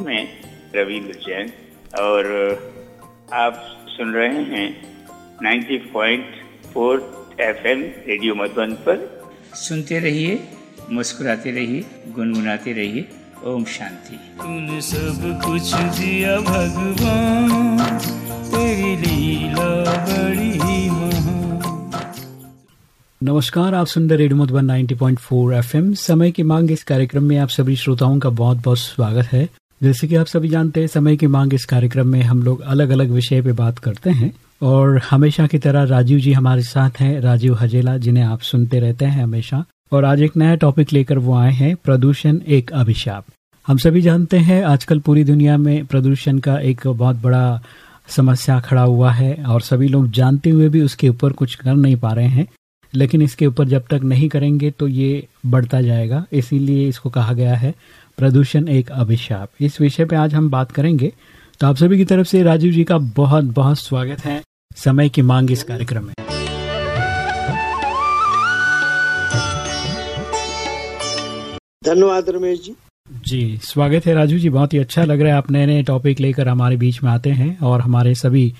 मैं रविंद्र जैन और आप सुन रहे हैं 90.4 एफएम रेडियो मधुबन पर। सुनते रहिए मुस्कुराते रहिए गुनगुनाते रहिए ओम शांति। तूने सब कुछ दिया भगवान तेरी लीला बड़ी नमस्कार आप सुन रहे रेडियो मधुबन 90.4 एफएम। समय की मांग इस कार्यक्रम में आप सभी श्रोताओं का बहुत बहुत स्वागत है। जैसे कि आप सभी जानते हैं, समय की मांग इस कार्यक्रम में हम लोग अलग अलग विषय पे बात करते हैं। और हमेशा की तरह राजीव जी हमारे साथ हैं, राजीव हजेला, जिन्हें आप सुनते रहते हैं हमेशा। और आज एक नया टॉपिक लेकर वो आए हैं, प्रदूषण एक अभिशाप। हम सभी जानते हैं, आजकल पूरी दुनिया में प्रदूषण का एक बहुत बड़ा समस्या खड़ा हुआ है, और सभी लोग जानते हुए भी उसके ऊपर कुछ कर नहीं पा रहे हैं। लेकिन इसके ऊपर जब तक नहीं करेंगे तो ये बढ़ता जाएगा। इसीलिए इसको कहा गया है प्रदूषण एक अभिशाप। इस विषय पे आज हम बात करेंगे। तो आप सभी की तरफ़ से राजीव जी का बहुत बहुत स्वागत है समय की मांग इस कार्यक्रम में। धन्यवाद रमेश जी। जी स्वागत है राजू जी बहुत ही अच्छा लग रहा है। आप नए नए टॉपिक लेकर हमारे बीच में आते हैं और हमारे सभी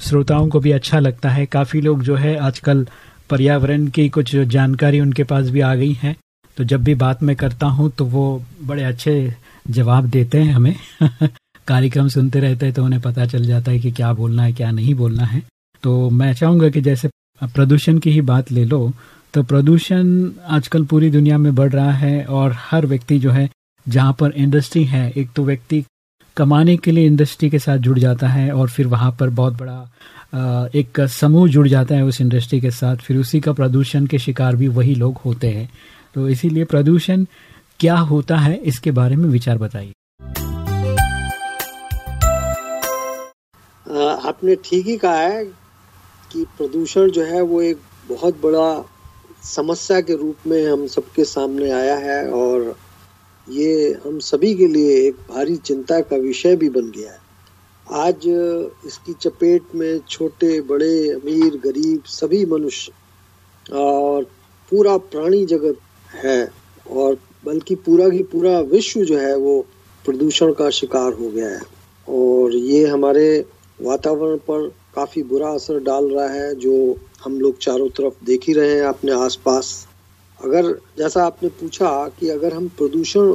श्रोताओं को भी अच्छा लगता है। काफ़ी लोग जो है आजकल पर्यावरण की कुछ जानकारी उनके पास भी आ गई है। तो जब भी बात मैं करता हूँ तो वो बड़े अच्छे जवाब देते हैं हमें। कार्यक्रम सुनते रहते हैं तो उन्हें पता चल जाता है कि क्या बोलना है, क्या नहीं बोलना है। तो मैं चाहूँगा कि जैसे प्रदूषण की ही बात ले लो तो प्रदूषण आजकल पूरी दुनिया में बढ़ रहा है और हर व्यक्ति जो है, जहाँ पर इंडस्ट्री है, एक तो व्यक्ति कमाने के लिए इंडस्ट्री के साथ जुड़ जाता है और फिर वहाँ पर बहुत बड़ा एक समूह जुड़ जाता है उस इंडस्ट्री के साथ। फिर उसी का प्रदूषण के शिकार भी वही लोग होते हैं। तो इसीलिए प्रदूषण क्या होता है, इसके बारे में विचार बताइए। आपने ठीक ही कहा है कि प्रदूषण जो है वो एक बहुत बड़ा समस्या के रूप में हम सबके सामने आया है और ये हम सभी के लिए एक भारी चिंता का विषय भी बन गया है। आज इसकी चपेट में छोटे, बड़े, अमीर, गरीब सभी मनुष्य और पूरा प्राणी जगत है और बल्कि पूरा की पूरा विश्व जो है वो प्रदूषण का शिकार हो गया है। और ये हमारे वातावरण पर काफ़ी बुरा असर डाल रहा है, जो हम लोग चारों तरफ़ देख ही रहे हैं अपने आसपास। अगर, जैसा आपने पूछा कि अगर हम प्रदूषण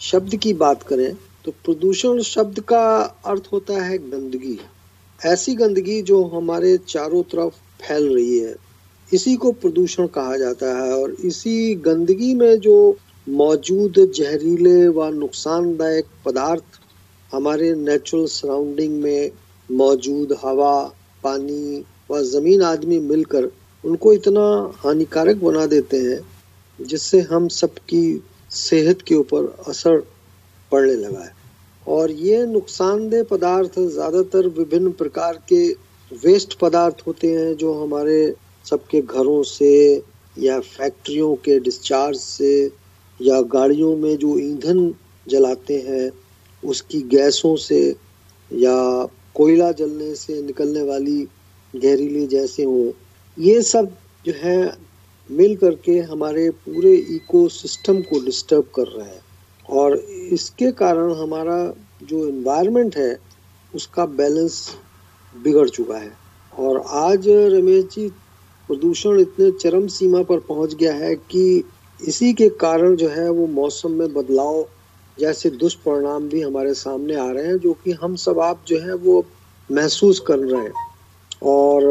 शब्द की बात करें तो प्रदूषण शब्द का अर्थ होता है गंदगी। ऐसी गंदगी जो हमारे चारों तरफ़ फैल रही है इसी को प्रदूषण कहा जाता है और इसी गंदगी में जो मौजूद जहरीले व नुकसानदायक पदार्थ हमारे नेचुरल सराउंडिंग में मौजूद हवा, पानी व ज़मीन आदमी मिलकर उनको इतना हानिकारक बना देते हैं, जिससे हम सबकी सेहत के ऊपर असर पड़ने लगा है। और ये नुकसानदेह पदार्थ ज़्यादातर विभिन्न प्रकार के वेस्ट पदार्थ होते हैं जो हमारे सबके घरों से या फैक्ट्रियों के डिस्चार्ज से या गाड़ियों में जो ईंधन जलाते हैं, उसकी गैसों से या कोयला जलने से निकलने वाली जहरीली जैसे हो, ये सब जो है, मिल करके हमारे पूरे इकोसिस्टम को डिस्टर्ब कर रहे हैं। और इसके कारण हमारा जो इन्वायरमेंट है, उसका बैलेंस बिगड़ चुका है। और आज रमेश जी प्रदूषण इतने चरम सीमा पर पहुँच गया है कि इसी के कारण जो है वो मौसम में बदलाव जैसे दुष्परिणाम भी हमारे सामने आ रहे हैं, जो कि हम सब आप जो है वो महसूस कर रहे हैं। और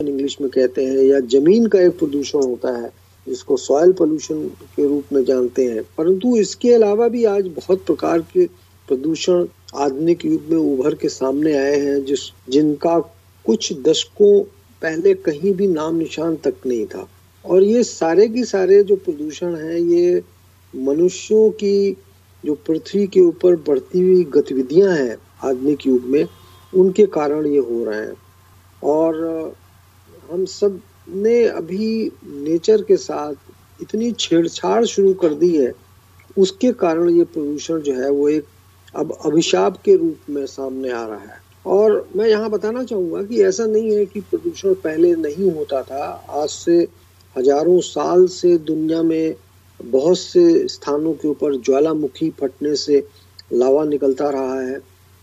इंग्लिश में कहते हैं, या ज़मीन का एक प्रदूषण होता है, जिसको सॉयल पोल्यूशन के रूप में जानते हैं। परंतु इसके अलावा भी आज बहुत प्रकार के प्रदूषण आधुनिक युग में उभर के सामने आए हैं, जिस, जिनका कुछ दशकों पहले कहीं भी नाम निशान तक नहीं था। और ये सारे के सारे जो प्रदूषण हैं, ये मनुष्यों की जो पृथ्वी के ऊपर बढ़ती हुई गतिविधियाँ हैं आधुनिक युग में, उनके कारण ये हो रहे हैं। और हम सबने अभी नेचर के साथ इतनी छेड़छाड़ शुरू कर दी है, उसके कारण ये प्रदूषण जो है वो एक अब अभिशाप के रूप में सामने आ रहा है। और मैं यहाँ बताना चाहूँगा कि ऐसा नहीं है कि प्रदूषण पहले नहीं होता था। आज से हज़ारों साल से दुनिया में बहुत से स्थानों के ऊपर ज्वालामुखी फटने से लावा निकलता रहा है,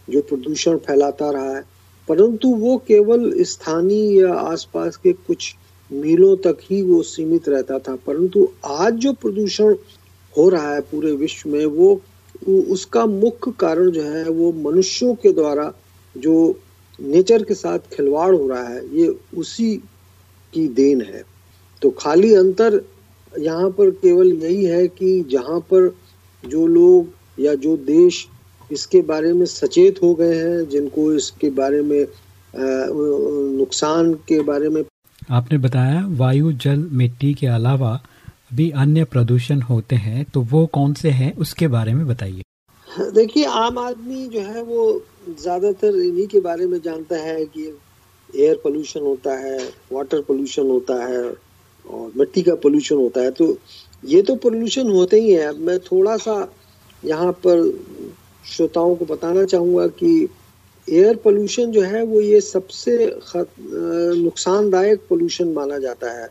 जो प्रदूषण फैलाता रहा है। परंतु वो केवल स्थानीय या आसपास के कुछ मीलों तक ही वो सीमित रहता था। परंतु आज जो प्रदूषण हो रहा है पूरे विश्व में, वो उसका मुख्य कारण जो है वो मनुष्यों के द्वारा जो नेचर के साथ खिलवाड़ हो रहा है, ये उसी की देन है। तो खाली अंतर यहाँ पर केवल यही है कि जहाँ पर जो लोग या जो देश इसके बारे में सचेत हो गए हैं, जिनको इसके बारे में नुकसान के बारे में आपने बताया वायु, जल, मिट्टी के अलावा भी अन्य प्रदूषण होते हैं तो वो कौन से हैं, उसके बारे में बताइए। देखिए, आम आदमी जो है वो ज़्यादातर इन्हीं के बारे में जानता है कि एयर पोल्यूशन होता है, वाटर पोल्यूशन होता है और मिट्टी का पोल्यूशन होता है। तो ये तो पोल्यूशन होते ही है। मैं थोड़ा सा यहाँ पर श्रोताओं को बताना चाहूँगा कि एयर पोल्यूशन जो है वो ये सबसे नुकसानदायक पोल्यूशन माना जाता है,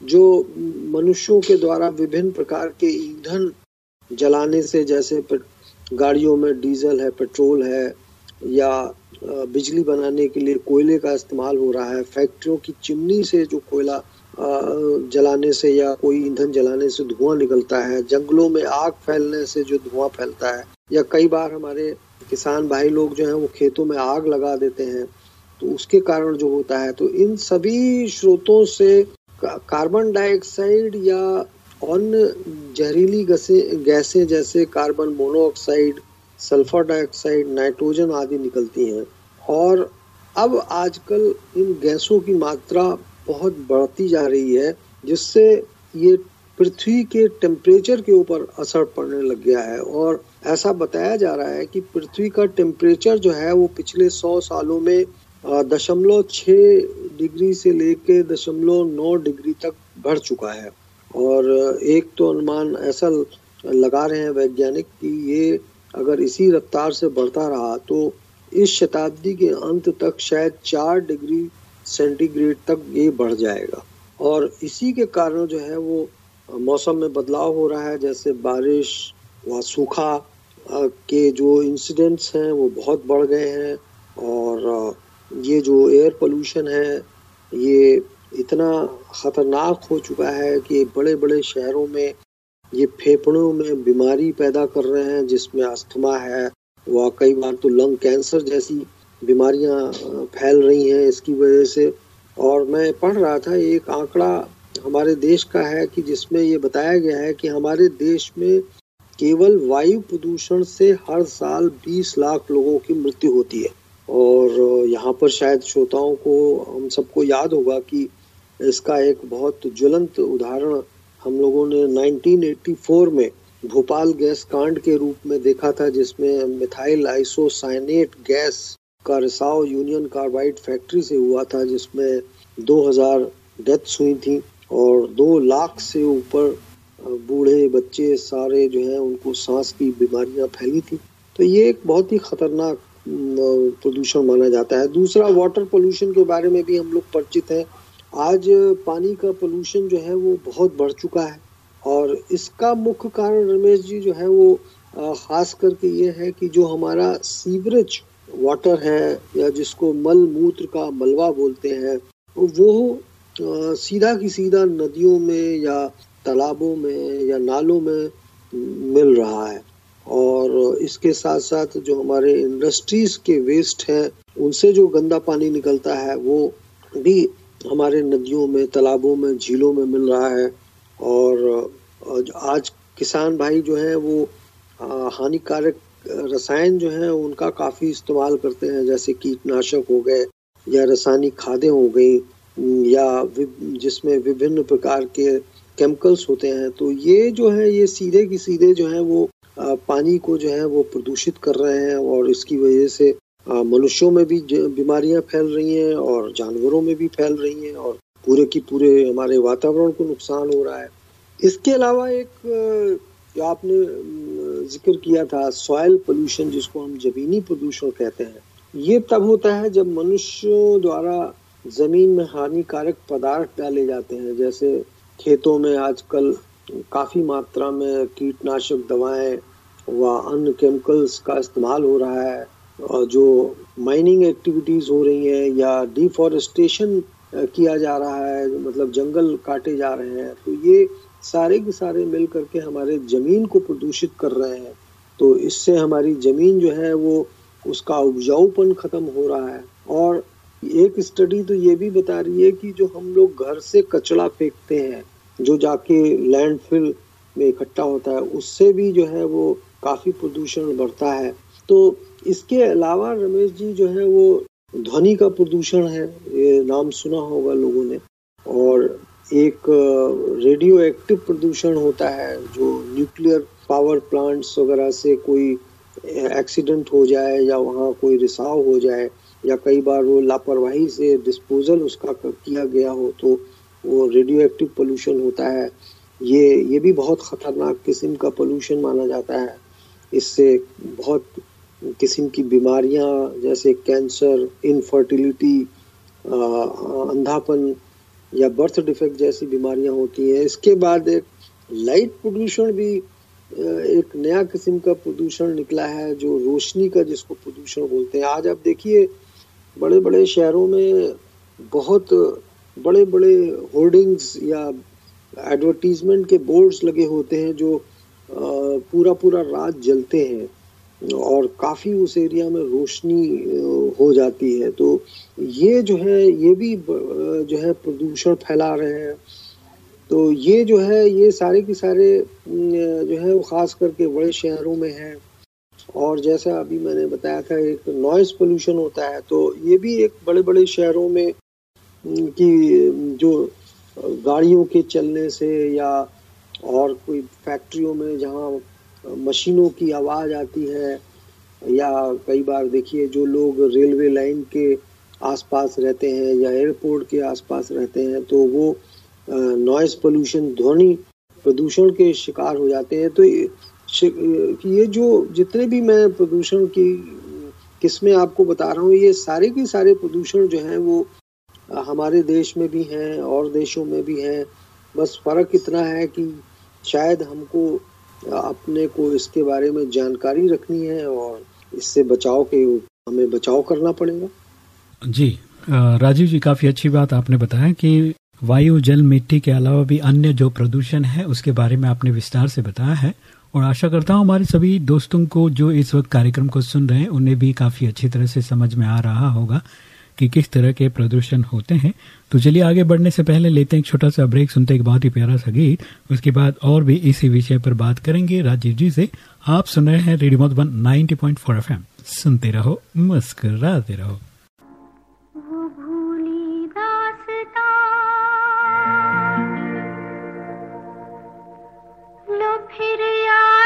जो मनुष्यों के द्वारा विभिन्न प्रकार के ईंधन जलाने से, जैसे गाड़ियों में डीजल है, पेट्रोल है, या बिजली बनाने के लिए कोयले का इस्तेमाल हो रहा है, फैक्ट्रियों की चिमनी से जो कोयला जलाने से या कोई ईंधन जलाने से धुआँ निकलता है, जंगलों में आग फैलने से जो धुआँ फैलता है, या कई बार हमारे किसान भाई लोग जो हैं वो खेतों में आग लगा देते हैं तो उसके कारण जो होता है तो इन सभी स्रोतों से कार्बन डाइऑक्साइड या अन्य जहरीली गैसें जैसे carbon monoxide, sulphur dioxide, nitrogen आदि निकलती हैं। और अब आजकल इन गैसों की मात्रा बहुत बढ़ती जा रही है, जिससे ये पृथ्वी के टेम्परेचर के ऊपर असर पड़ने लग गया है। और ऐसा बताया जा रहा है कि पृथ्वी का टेम्परेचर जो है वो पिछले सौ सालों में दशमलव छ डिग्री से लेके दशमलव नौ डिग्री तक बढ़ चुका है। और एक तो अनुमान ऐसा लगा रहे हैं वैज्ञानिक कि ये अगर इसी रफ्तार से बढ़ता रहा तो इस शताब्दी के अंत तक शायद चार डिग्री सेंटीग्रेड तक ये बढ़ जाएगा। और इसी के कारण जो है वो मौसम में बदलाव हो रहा है, जैसे बारिश व सूखा के जो इंसिडेंट्स हैं वो बहुत बढ़ गए हैं और ये जो एयर पोल्यूशन है, ये इतना ख़तरनाक हो चुका है कि बड़े बड़े शहरों में, ये फेफड़ों में बीमारी पैदा कर रहे हैं, जिसमें अस्थमा है। व कई बार तो लंग कैंसर जैसी बीमारियाँ फैल रही हैं इसकी वजह से। और मैं पढ़ रहा था एक आंकड़ा हमारे देश का है कि जिसमें ये बताया गया है कि हमारे देश में केवल वायु प्रदूषण से हर साल 20 लाख लोगों की मृत्यु होती है। और यहाँ पर शायद श्रोताओं को, हम सबको याद होगा कि इसका एक बहुत ज्वलंत उदाहरण हम लोगों ने 1984 में भोपाल गैस कांड के रूप में देखा था, जिसमें मिथाइल आइसोसाइनेट गैस का रिसाव यूनियन कार्बाइड फैक्ट्री से हुआ था, जिसमें 2000 डेथ्स हुई थी और दो लाख से ऊपर बूढ़े बच्चे सारे जो हैं, उनको सांस की बीमारियाँ फैली थी। तो ये एक बहुत ही खतरनाक प्रदूषण माना जाता है। दूसरा, वाटर पोल्यूशन के बारे में भी हम लोग परिचित हैं। आज पानी का पोल्यूशन जो है वो बहुत बढ़ चुका है और इसका मुख्य कारण रमेश जी जो है वो खास करके ये है कि जो हमारा सीवरेज वाटर है या जिसको मल मूत्र का मलबा बोलते हैं, वो सीधा की सीधा नदियों में या तालाबों में या नालों में मिल रहा है। और इसके साथ साथ जो हमारे इंडस्ट्रीज़ के वेस्ट हैं, उनसे जो गंदा पानी निकलता है, वो भी हमारे नदियों में, तालाबों में, झीलों में मिल रहा है। और आज किसान भाई जो हैं वो हानिकारक रसायन जो है उनका काफ़ी इस्तेमाल करते हैं, जैसे कीटनाशक हो गए या रासायनिक खादें हो गई, या जिसमें विभिन्न प्रकार के केमिकल्स होते हैं। तो ये जो है, ये सीधे की सीधे जो है वो पानी को जो है वो प्रदूषित कर रहे हैं और इसकी वजह से मनुष्यों में भी बीमारियाँ फैल रही हैं और जानवरों में भी फैल रही हैं और पूरे की पूरे हमारे वातावरण को नुकसान हो रहा है। इसके अलावा एक आपने ज़िक्र किया था सॉयल पोल्यूशन जिसको हम जमीनी प्रदूषण कहते हैं। ये तब होता है जब मनुष्यों द्वारा ज़मीन में हानिकारक पदार्थ डाले जाते हैं, जैसे खेतों में आजकल काफ़ी मात्रा में कीटनाशक दवाएँ व अन्य केमिकल्स का इस्तेमाल हो रहा है। जो माइनिंग एक्टिविटीज़ हो रही हैं या डिफॉरेस्टेशन किया जा रहा है मतलब जंगल काटे जा रहे हैं तो ये सारे के सारे मिल करके हमारे ज़मीन को प्रदूषित कर रहे हैं। तो इससे हमारी ज़मीन जो है वो, उसका उपजाऊपन खत्म हो रहा है। और एक स्टडी तो ये भी बता रही है कि जो हम लोग घर से कचरा फेंकते हैं, जो जाके लैंडफिल में इकट्ठा होता है, उससे भी जो है वो काफ़ी प्रदूषण बढ़ता है। तो इसके अलावा रमेश जी जो है वो ध्वनि का प्रदूषण है, ये नाम सुना होगा लोगों ने। और एक रेडियो एक्टिव प्रदूषण होता है, जो न्यूक्लियर पावर प्लांट्स वगैरह से कोई एक्सीडेंट हो जाए या वहाँ कोई रिसाव हो जाए, या कई बार वो लापरवाही से डिस्पोजल उसका किया गया हो तो वो रेडियो एक्टिव पोल्यूशन होता है। ये ये भी बहुत खतरनाक किस्म का पोल्यूशन माना जाता है। इससे बहुत किस्म की बीमारियाँ, जैसे कैंसर इनफर्टिलिटी अंधापन या बर्थ डिफेक्ट जैसी बीमारियाँ होती हैं। इसके बाद एक लाइट प्रदूषण भी एक नया किस्म का प्रदूषण निकला है, जो रोशनी का जिसको प्रदूषण बोलते हैं। आज आप देखिए बड़े बड़े शहरों में बहुत बड़े बड़े होर्डिंग्स या एडवर्टीजमेंट के बोर्ड्स लगे होते हैं, जो पूरा पूरा रात जलते हैं। और काफ़ी उस एरिया में रोशनी हो जाती है। तो ये जो है, ये भी जो है प्रदूषण फैला रहे हैं। तो ये जो है, ये सारे के सारे जो है, वो ख़ास करके बड़े शहरों में है। और जैसा अभी मैंने बताया था, एक नॉइस पोल्यूशन होता है तो ये भी एक बड़े बड़े शहरों में कि जो गाड़ियों के चलने से या और कोई फैक्ट्रियों में जहाँ मशीनों की आवाज़ आती है, या कई बार देखिए जो लोग रेलवे लाइन के आसपास रहते हैं या एयरपोर्ट के आसपास रहते हैं तो वो नॉइस पोल्यूशन ध्वनि प्रदूषण के शिकार हो जाते हैं। तो ये जो जितने भी मैं प्रदूषण की किस्में आपको बता रहा हूँ, ये सारे के सारे प्रदूषण जो हैं वो हमारे देश में भी हैं और देशों में भी हैं। बस फ़र्क इतना है कि शायद हमको अपने को इसके बारे में जानकारी रखनी है और इससे बचाव के हमें बचाव करना पड़ेगा। जी राजीव जी, काफ़ी अच्छी बात आपने बताया कि वायु जल मिट्टी के अलावा भी अन्य जो प्रदूषण है, उसके बारे में आपने विस्तार से बताया है और आशा करता हूँ हमारे सभी दोस्तों को जो इस वक्त कार्यक्रम को सुन रहे हैं, उन्हें भी काफ़ी अच्छी तरह से समझ में आ रहा होगा। कि किस तरह के प्रदूषण होते हैं। तो चलिए आगे बढ़ने से पहले लेते हैं एक छोटा सा ब्रेक, सुनते एक बहुत ही प्यारा सा गीत। उसके बाद और भी इसी विषय पर बात करेंगे। राजीव जी से आप सुन रहे हैं रेडियो मधुबन 90.4 एफएम। सुनते रहो मुस्कते रहो। फिर यार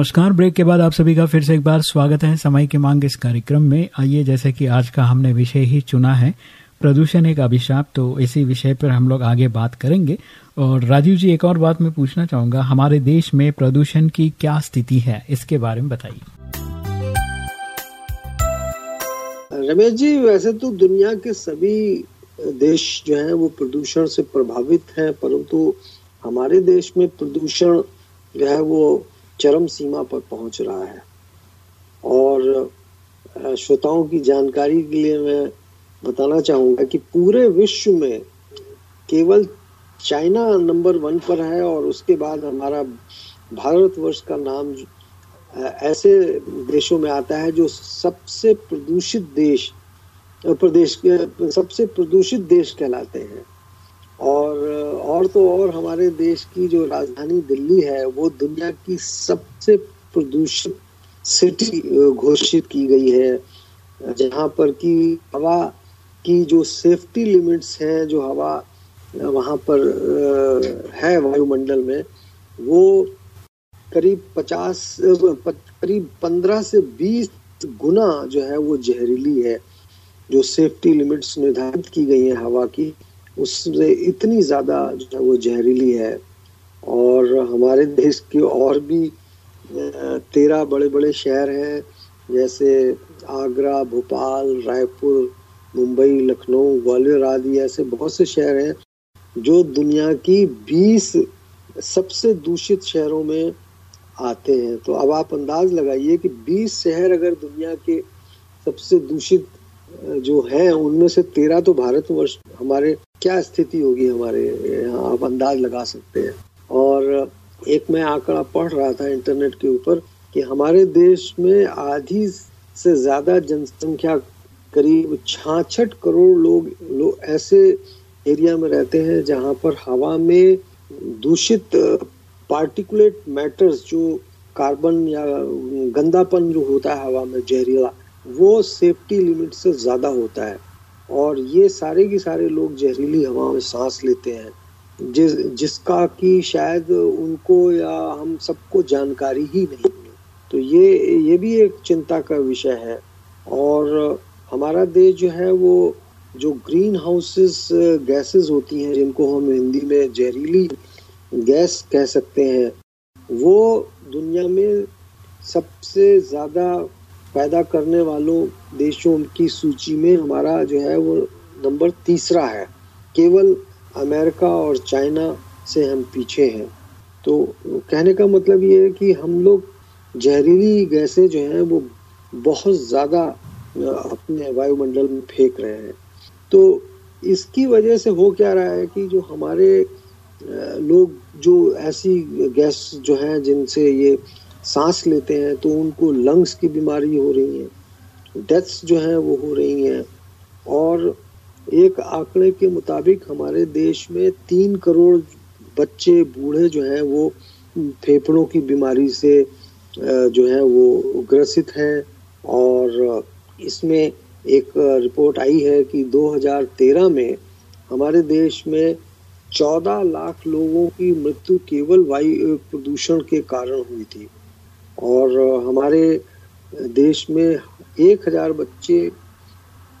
नमस्कार। ब्रेक के बाद आप सभी का फिर से एक बार स्वागत है। समय की मांग इस कार्यक्रम में। आइए, जैसे कि आज का हमने विषय ही चुना है, प्रदूषण एक अभिशाप तो इसी विषय पर हम लोग आगे बात करेंगे। और राजीव जी, एक और बात मैं पूछना चाहूँगा। हमारे देश में प्रदूषण की क्या स्थिति है? इसके बारे में बताइए। रमेश जी, वैसे तो दुनिया के सभी देश जो है, वो प्रदूषण से प्रभावित है, परंतु हमारे देश में प्रदूषण जो है, वो चरम सीमा पर पहुँच रहा है। और श्रोताओं की जानकारी के लिए मैं बताना चाहूँगा कि पूरे विश्व में केवल चाइना नंबर वन पर है और उसके बाद हमारा भारतवर्ष का नाम ऐसे देशों में आता है जो सबसे प्रदूषित देश प्रदेश के सबसे प्रदूषित देश कहलाते हैं। और और तो और हमारे देश की जो राजधानी दिल्ली है, वो दुनिया की सबसे प्रदूषित सिटी घोषित की गई है, जहाँ पर कि हवा की जो सेफ्टी लिमिट्स हैं, जो हवा वहाँ पर है वायुमंडल में, वो करीब पचास करीब पंद्रह से बीस गुना जो है वो जहरीली है, जो सेफ्टी लिमिट्स निर्धारित की गई है हवा की। उससे इतनी ज़्यादा जो है वो जहरीली है। और हमारे देश के और भी तेरह बड़े बड़े शहर हैं, जैसे आगरा, भोपाल, रायपुर, मुंबई, लखनऊ, ग्वालियर आदि, ऐसे बहुत से शहर हैं जो दुनिया की बीस सबसे दूषित शहरों में आते हैं। तो अब आप अंदाज लगाइए कि 20 शहर अगर दुनिया के सबसे दूषित जो हैं, उनमें से तेरह तो भारतवर्ष, हमारे क्या स्थिति होगी हमारे, यहाँ आप अंदाज लगा सकते हैं। और एक मैं आंकड़ा पढ़ रहा था इंटरनेट के ऊपर कि हमारे देश में आधी से ज़्यादा जनसंख्या करीब छाछठ करोड़ लोग लोग ऐसे एरिया में रहते हैं जहाँ पर हवा में दूषित पार्टिकुलेट मैटर्स जो कार्बन या गंदापन जो होता है हवा में, जहरीला, वो सेफ्टी लिमिट से ज़्यादा होता है। और ये सारे के सारे लोग जहरीली हवा में सांस लेते हैं। जिस, जिसका कि शायद उनको या हम सबको जानकारी ही नहीं है तो ये ये भी एक चिंता का विषय है। और हमारा देश जो है वो, जो ग्रीन हाउसेस, गैसेस होती हैं, जिनको हम हिंदी में जहरीली गैस कह सकते हैं, वो दुनिया में सबसे ज़्यादा पैदा करने वालों देशों की सूची में हमारा जो है वो नंबर तीसरा है। केवल अमेरिका और चाइना से हम पीछे हैं। तो कहने का मतलब ये है कि हम लोग जहरीली गैसें जो हैं वो बहुत ज़्यादा अपने वायुमंडल में फेंक रहे हैं। तो इसकी वजह से हो क्या रहा है कि जो हमारे लोग जो ऐसी गैस जो हैं जिनसे ये सांस लेते हैं तो उनको लंग्स की बीमारी हो रही है डेथ्स जो हैं वो हो रही हैं। और एक आंकड़े के मुताबिक हमारे देश में तीन करोड़ बच्चे, बूढ़े जो हैं वो फेफड़ों की बीमारी से जो है वो ग्रसित हैं। और इसमें एक रिपोर्ट आई है कि 2013 में हमारे देश में 14 लाख लोगों की मृत्यु केवल वायु प्रदूषण के कारण हुई थी। और हमारे देश में एक हज़ार बच्चे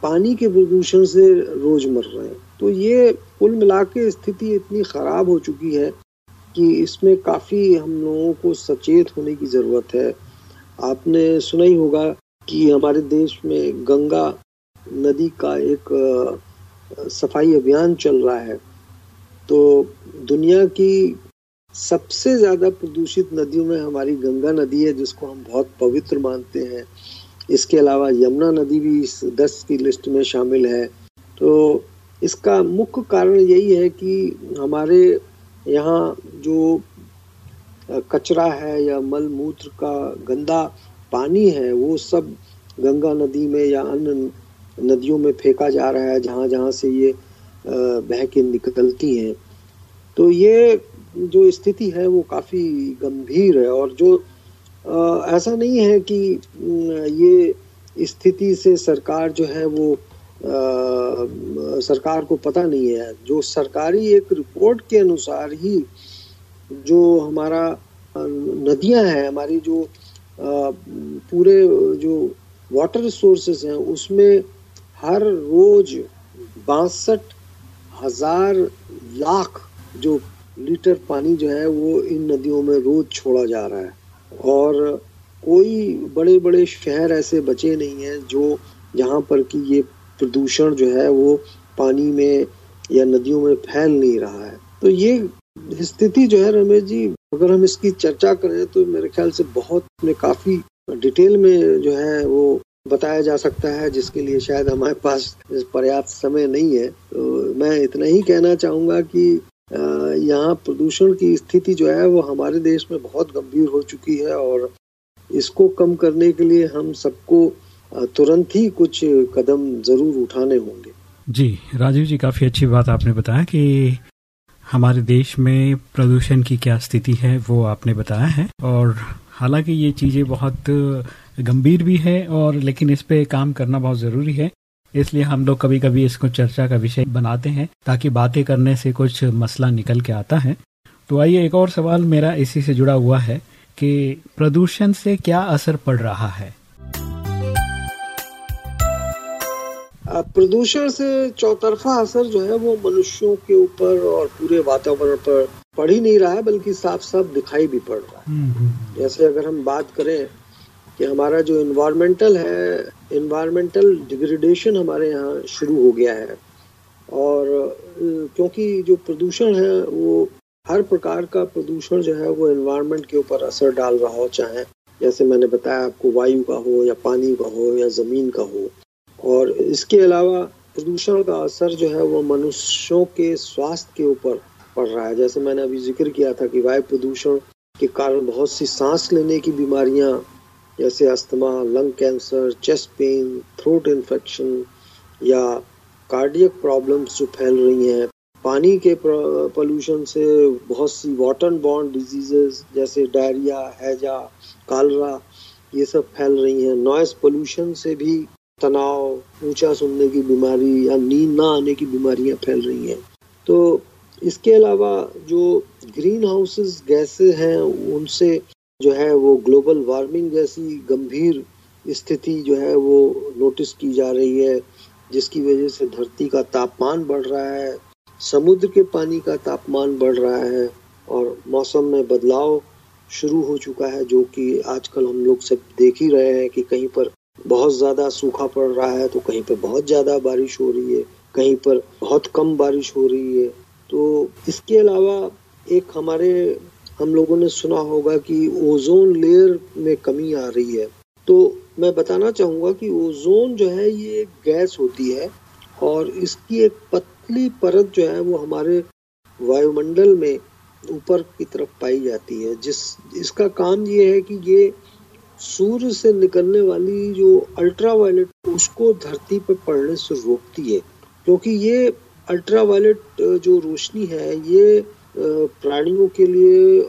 पानी के प्रदूषण से रोज मर रहे हैं। तो ये कुल मिला के स्थिति इतनी खराब हो चुकी है कि इसमें काफ़ी हम लोगों को सचेत होने की ज़रूरत है। आपने सुना ही होगा कि हमारे देश में गंगा नदी का एक सफ़ाई अभियान चल रहा है। तो दुनिया की सबसे ज़्यादा प्रदूषित नदियों में हमारी गंगा नदी है, जिसको हम बहुत पवित्र मानते हैं। इसके अलावा यमुना नदी भी इस दस की लिस्ट में शामिल है। तो इसका मुख्य कारण यही है कि हमारे यहाँ जो कचरा है या मल मूत्र का गंदा पानी है, वो सब गंगा नदी में या अन्य नदियों में फेंका जा रहा है जहाँ जहाँ से ये बह के निकलती हैं। तो ये जो स्थिति है वो काफ़ी गंभीर है और जो ऐसा नहीं है कि ये स्थिति से सरकार जो है वो आ, सरकार को पता नहीं है। जो सरकारी एक रिपोर्ट के अनुसार ही जो हमारा नदियाँ हैं हमारी जो पूरे जो वाटर रिसोर्सेज हैं उसमें हर रोज बासठ हज़ार लाख जो लीटर पानी जो है वो इन नदियों में रोज छोड़ा जा रहा है। और कोई बड़े बड़े शहर ऐसे बचे नहीं हैं जो जहाँ पर कि ये प्रदूषण जो है वो पानी में या नदियों में फैल नहीं रहा है। तो ये स्थिति जो है रमेश जी, अगर हम इसकी चर्चा करें तो मेरे ख्याल से बहुत में काफ़ी डिटेल में जो है वो बताया जा सकता है, जिसके लिए शायद हमारे पास पर्याप्त समय नहीं है। तो मैं इतना ही कहना चाहूँगा कि यहाँ प्रदूषण की स्थिति जो है, वो हमारे देश में बहुत गंभीर हो चुकी है और इसको कम करने के लिए हम सबको तुरंत ही कुछ कदम ज़रूर उठाने होंगे। जी, राजीव जी, काफ़ी अच्छी बात आपने बताया कि हमारे देश में प्रदूषण की क्या स्थिति है, वो आपने बताया है और हालाँकि ये चीज़ें बहुत गंभीर भी है और लेकिन इस पे काम करना बहुत ज़रूरी है। इसलिए हम लोग कभी कभी इसको चर्चा का विषय बनाते हैं ताकि बातें करने से कुछ मसला निकल के आता है। तो आइए एक और सवाल मेरा इसी से जुड़ा हुआ है कि प्रदूषण से क्या असर पड़ रहा है? प्रदूषण से चौतरफा असर जो है वो मनुष्यों के ऊपर और पूरे वातावरण पर पड़ ही नहीं रहा है बल्कि साफ़ साफ़ दिखाई भी पड़ रहा है। हम्म, हम्म। जैसे अगर हम बात करें कि हमारा जो इन्वायरमेंटल है इन्वायरमेंटल डिग्रेडेशन हमारे यहाँ शुरू हो गया है। और क्योंकि जो प्रदूषण है, वो हर प्रकार का प्रदूषण जो है, वो इन्वायरमेंट के ऊपर असर डाल रहा हो, चाहे जैसे मैंने बताया आपको वायु का हो, या पानी का हो, या ज़मीन का हो। और इसके अलावा प्रदूषण का असर जो है, वो मनुष्यों के स्वास्थ्य के ऊपर पड़ रहा है। जैसे मैंने अभी ज़िक्र किया था कि वायु प्रदूषण के कारण बहुत सी सांस लेने की बीमारियाँ जैसे asthma lung cancer chest pain throat infection या कार्डियक प्रॉब्लम्स जो फैल रही हैं। पानी के पोल्यूशन से बहुत सी वाटर बॉन्ड डिजीजेस जैसे डायरिया हैजा कालरा ये सब फैल रही हैं। नॉइस पोल्यूशन से भी तनाव, ऊँचा सुनने की बीमारी या नींद ना आने की बीमारियाँ फैल रही हैं। तो इसके अलावा जो ग्रीन हाउसेस गैसें हैं, उनसे जो है वो ग्लोबल वार्मिंग जैसी गंभीर स्थिति जो है वो नोटिस की जा रही है, जिसकी वजह से धरती का तापमान बढ़ रहा है, समुद्र के पानी का तापमान बढ़ रहा है, और मौसम में बदलाव शुरू हो चुका है, जो कि आजकल हम लोग सब देख ही रहे हैं कि कहीं पर बहुत ज़्यादा सूखा पड़ रहा है तो कहीं पर बहुत ज़्यादा बारिश हो रही है, कहीं पर बहुत कम बारिश हो रही है। तो इसके अलावा एक हमारे हम लोगों ने सुना होगा कि ओजोन लेयर में कमी आ रही है। तो मैं बताना चाहूँगा कि ओजोन जो है, ये एक गैस होती है और इसकी एक पतली परत जो है, वो हमारे वायुमंडल में ऊपर की तरफ़ पाई जाती है। जिस, इसका काम ये है कि ये सूर्य से निकलने वाली जो अल्ट्रावायलेट, उसको धरती पर पड़ने से रोकती है। क्योंकि ये अल्ट्रावायलेट, जो रोशनी है, ये प्राणियों के लिए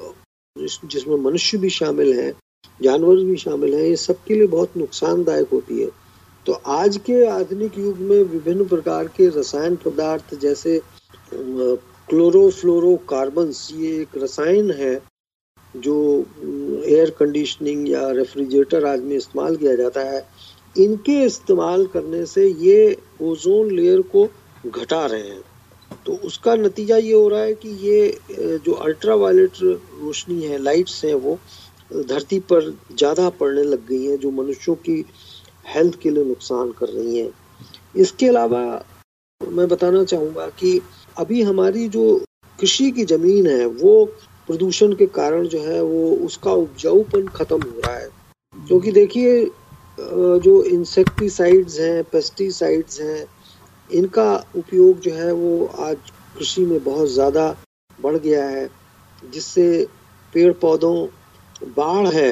जिसमें मनुष्य भी शामिल है, जानवर भी शामिल हैं, ये सबके लिए बहुत नुकसानदायक होती है। तो आज के आधुनिक युग में विभिन्न प्रकार के रसायन पदार्थ जैसे क्लोरोफ्लोरोकार्बन ये एक रसायन है, जो एयर कंडीशनिंग या रेफ्रिजरेटर आज में इस्तेमाल किया जाता है। इनके इस्तेमाल करने से ये ओजोन लेयर को घटा रहे हैं। तो उसका नतीजा ये हो रहा है कि ये जो अल्ट्रा वायलेट रोशनी है, लाइट्स हैं वो धरती पर ज़्यादा पड़ने लग गई हैं, जो मनुष्यों की हेल्थ के लिए नुकसान कर रही हैं। इसके अलावा मैं बताना चाहूँगा कि अभी हमारी जो कृषि की ज़मीन है, वो प्रदूषण के कारण जो है, वो उसका उपजाऊपन खत्म हो रहा है। क्योंकि देखिए जो इंसेक्टिसाइड्स हैं, पेस्टिसाइड्स हैं इनका उपयोग जो है वो आज कृषि में बहुत ज़्यादा बढ़ गया है, जिससे पेड़ पौधों, बाढ़ है,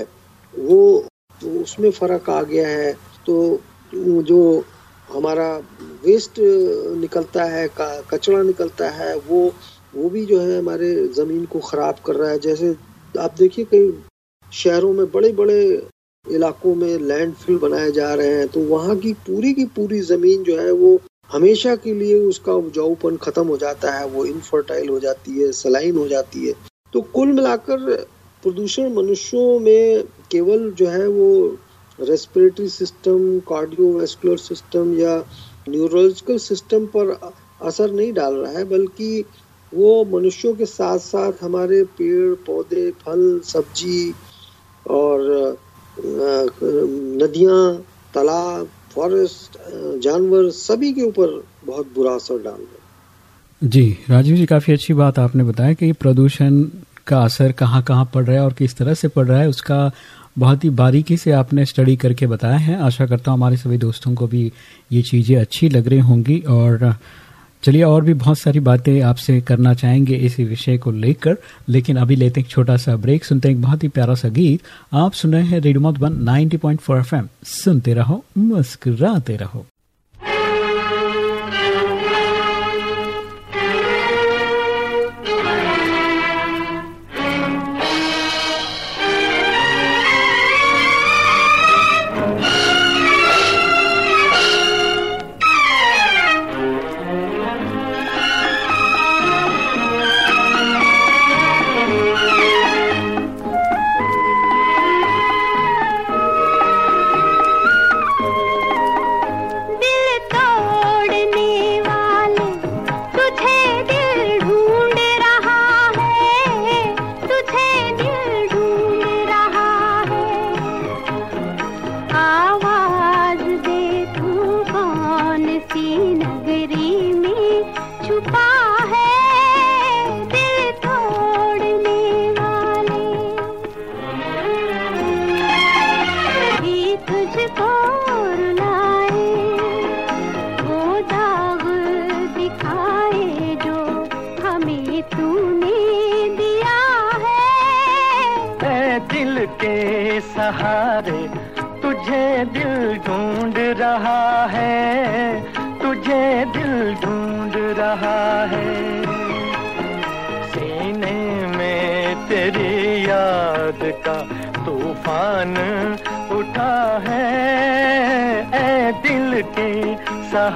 वो उसमें फ़र्क आ गया है। तो जो हमारा वेस्ट निकलता है कचरा निकलता है, वो वो भी जो है हमारे ज़मीन को ख़राब कर रहा है। जैसे आप देखिए कई शहरों में बड़े बड़े इलाकों में लैंडफिल बनाए जा रहे हैं तो वहाँ की पूरी की पूरी ज़मीन जो है वो हमेशा के लिए उसका उपजाऊपन खत्म हो जाता है, वो इनफर्टाइल हो जाती है सलाइन हो जाती है। तो कुल मिलाकर प्रदूषण मनुष्यों में केवल जो है वो रेस्पिरेटरी सिस्टम कार्डियोवेस्कुलर सिस्टम या न्यूरोलॉजिकल सिस्टम पर असर नहीं डाल रहा है, बल्कि वो मनुष्यों के साथ साथ हमारे पेड़, पौधे, फल, सब्ज़ी और नदियाँ, तालाब फॉरेस्ट जानवर सभी के ऊपर बहुत बुरा असर डाल रहे जी, राजीव जी, काफ़ी अच्छी बात आपने बताया कि प्रदूषण का असर कहाँ कहाँ पड़ रहा है और किस तरह से पड़ रहा है, उसका बहुत ही बारीकी से आपने स्टडी करके बताया है। आशा करता हूँ हमारे सभी दोस्तों को भी ये चीज़ें अच्छी लग रही होंगी और चलिए और भी बहुत सारी बातें आपसे करना चाहेंगे इसी विषय को लेकर, लेकिन अभी लेते एक छोटा सा ब्रेक, सुनते हैं एक बहुत ही प्यारा सा गीत। आप सुन रहे हैं रेडियो मधुबन 90.4 एफएम। सुनते रहो, मुस्कुराते रहो।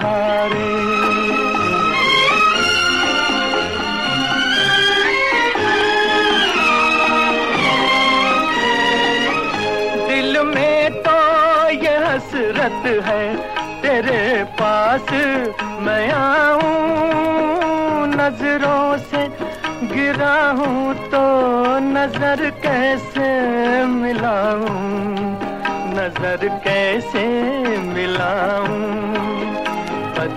सहारे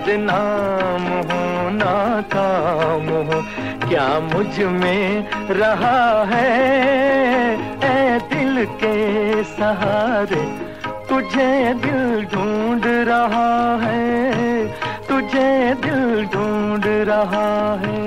बदनाम हो नाकाम हो, क्या मुझमें रहा है? ए दिल के सहारे, तुझे दिल ढूंढ रहा है, तुझे दिल ढूंढ रहा है।